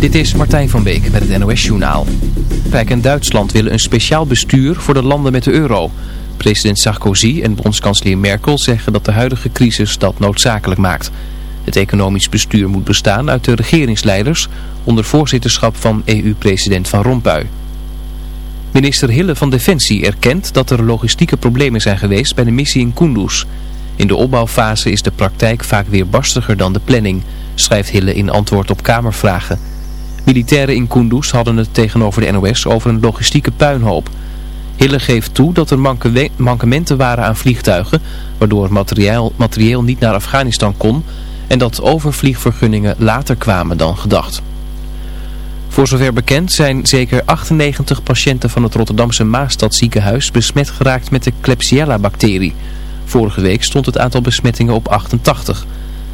Dit is Martijn van Beek met het NOS Journaal. Frankrijk en Duitsland willen een speciaal bestuur voor de landen met de euro. President Sarkozy en bondskanselier Merkel zeggen dat de huidige crisis dat noodzakelijk maakt. Het economisch bestuur moet bestaan uit de regeringsleiders onder voorzitterschap van EU-president Van Rompuy. Minister Hille van Defensie erkent dat er logistieke problemen zijn geweest bij de missie in Kunduz. In de opbouwfase is de praktijk vaak weer barstiger dan de planning, schrijft Hille in antwoord op Kamervragen. Militairen in Kunduz hadden het tegenover de NOS over een logistieke puinhoop. Hille geeft toe dat er mankementen waren aan vliegtuigen, waardoor materieel, materieel niet naar Afghanistan kon en dat overvliegvergunningen later kwamen dan gedacht. Voor zover bekend zijn zeker 98 patiënten van het Rotterdamse Maastadziekenhuis besmet geraakt met de Klebsiella-bacterie. Vorige week stond het aantal besmettingen op 88.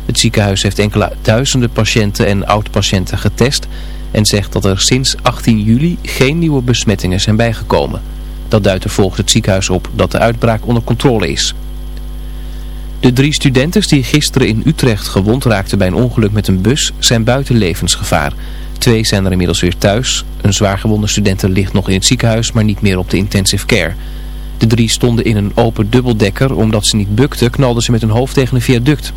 Het ziekenhuis heeft enkele duizenden patiënten en oud-patiënten getest en zegt dat er sinds 18 juli geen nieuwe besmettingen zijn bijgekomen. Dat duidt er volgens het ziekenhuis op dat de uitbraak onder controle is. De drie studenten die gisteren in Utrecht gewond raakten bij een ongeluk met een bus zijn buiten levensgevaar. Twee zijn er inmiddels weer thuis. Een zwaargewonde studenten ligt nog in het ziekenhuis, maar niet meer op de intensive care. De drie stonden in een open dubbeldekker. Omdat ze niet bukten, knalden ze met hun hoofd tegen een viaduct.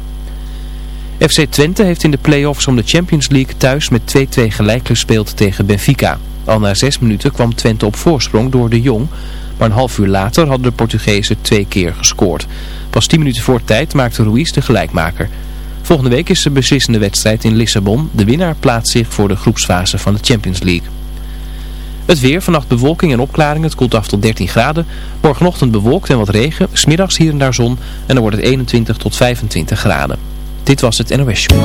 FC Twente heeft in de play-offs om de Champions League thuis met 2-2 gelijk gespeeld tegen Benfica. Al na zes minuten kwam Twente op voorsprong door de Jong. Maar een half uur later hadden de Portugezen twee keer gescoord. Pas tien minuten voor tijd maakte Ruiz de gelijkmaker. Volgende week is de beslissende wedstrijd in Lissabon. De winnaar plaatst zich voor de groepsfase van de Champions League. Het weer, vannacht bewolking en opklaring. Het koelt af tot 13 graden. Morgenochtend bewolkt en wat regen. Smiddags hier en daar zon. En dan wordt het 21 tot 25 graden. Dit was het NOS Show.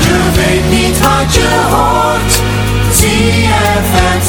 Je weet niet wat je hoort. Zie je het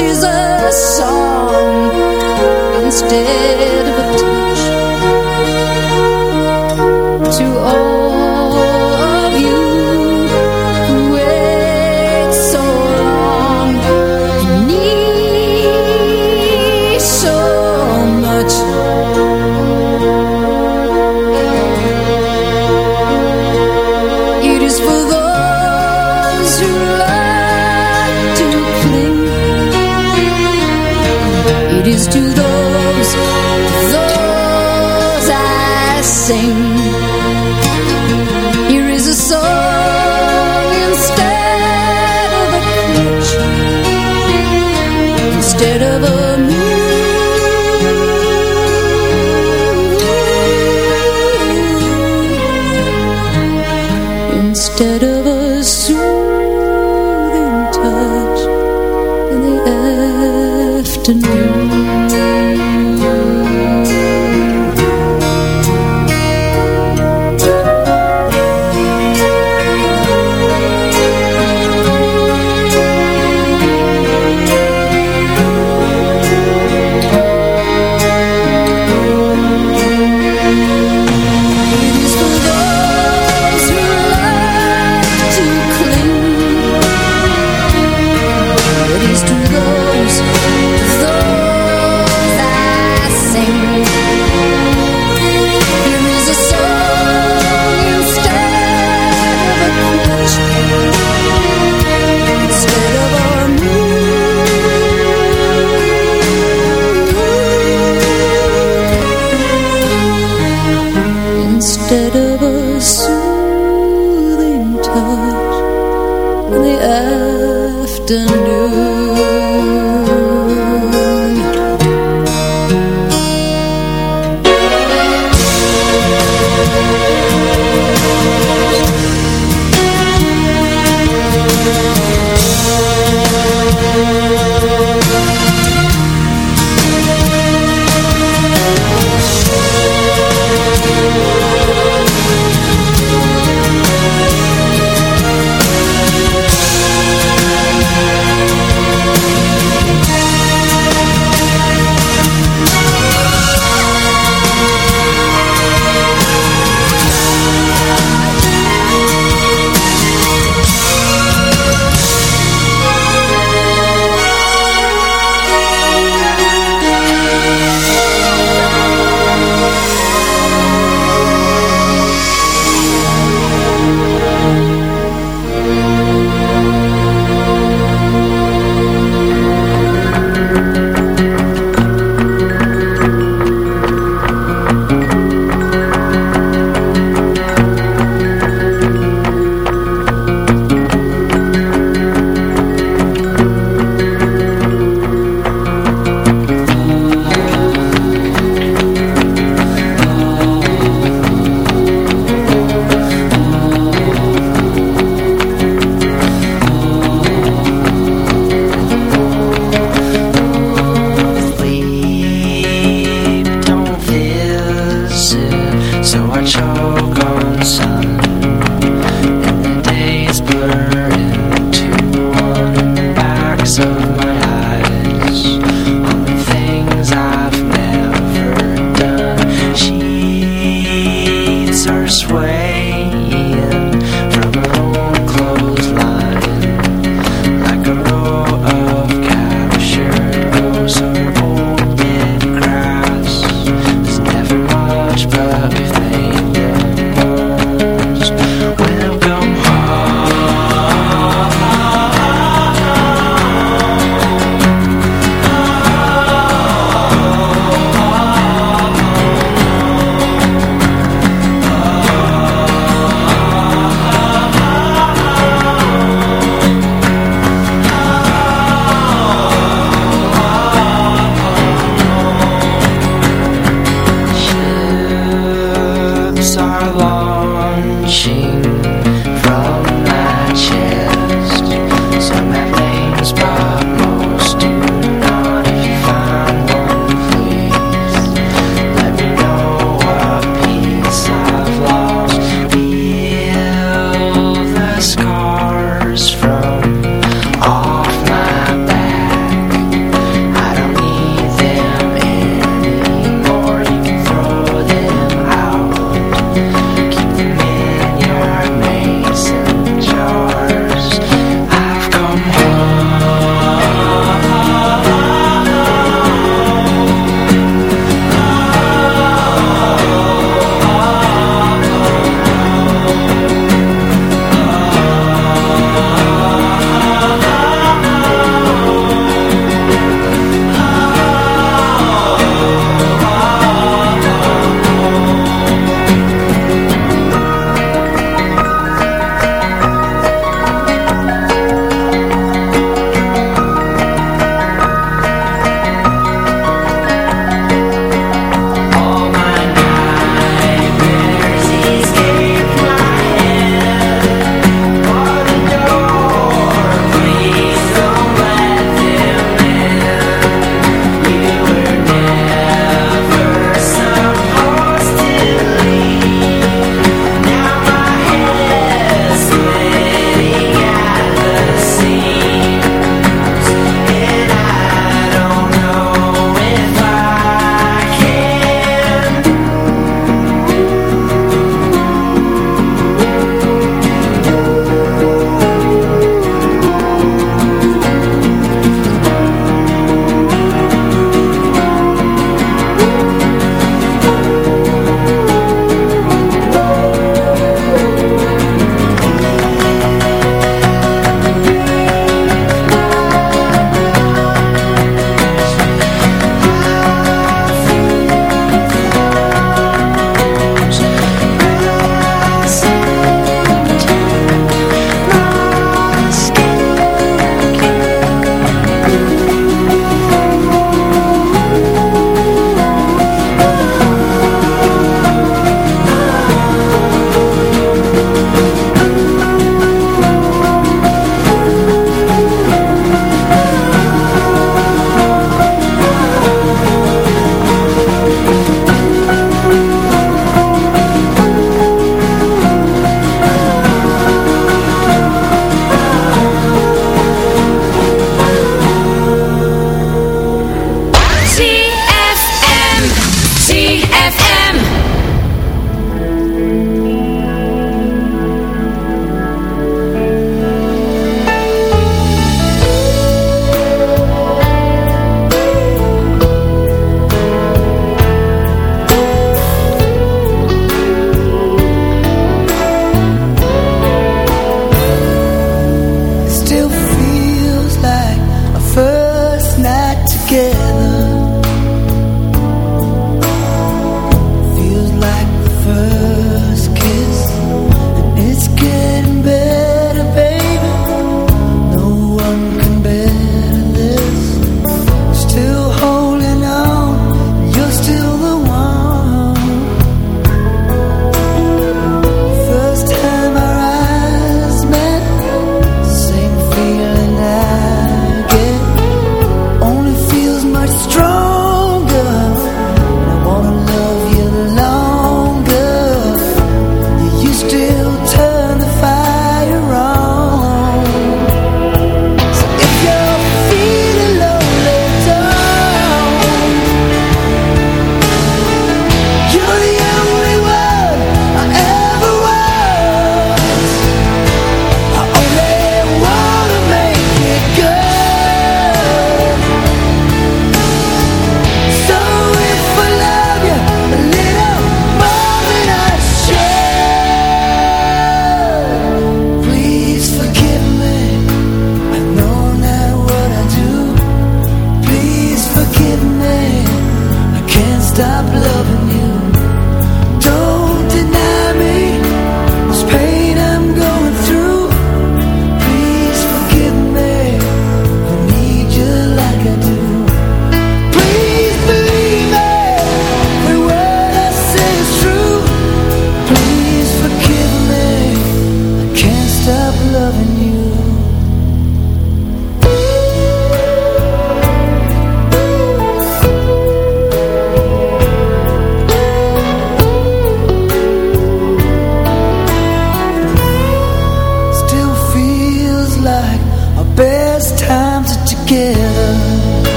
she's a song instead.